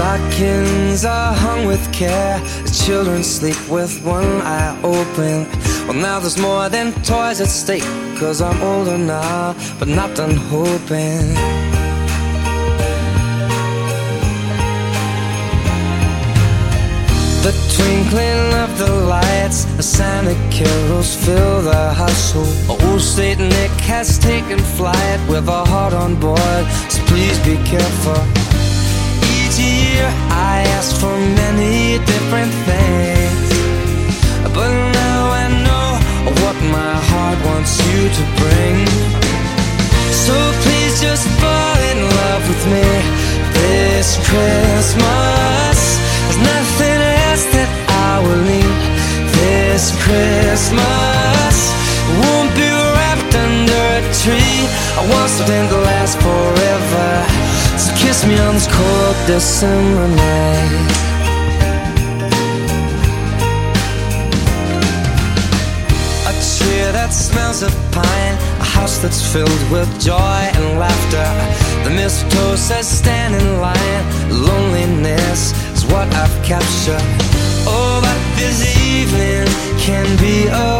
Napkins are hung with care. The children sleep with one eye open. Well, now there's more than toys at stake. Cause I'm older now, but not done hoping. The twinkling of the lights, the Santa carols fill the household. Old Saint Nick has taken flight with a heart on board, so please be careful year I asked for many different things. But now I know what my heart wants you to bring. So please just fall in love with me This Christmas. There's nothing else that I will need This Christmas. Won't be wrapped under a tree. I want something to last forever me on this cold December night. A tree that smells of pine A house that's filled with joy and laughter. The mistletoe says stand in line. Loneliness is what I've captured. Oh, but this evening can be a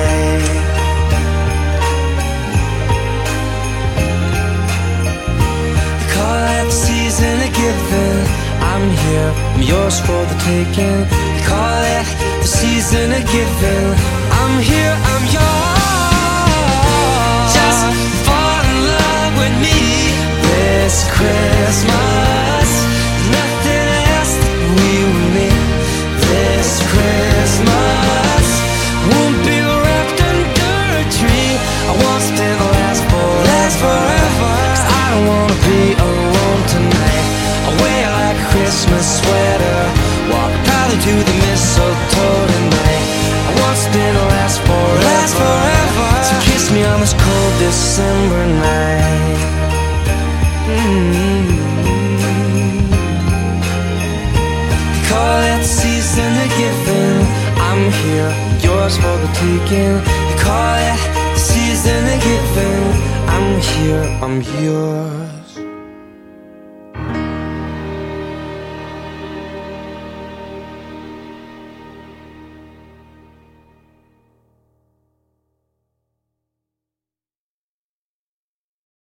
here, I'm yours for the taking. Call it the season of giving. I'm here, I'm yours December night. Mm-hmm. Call it season of giving. I'm here, yours for the taking. Call it season of giving. I'm here, I'm yours.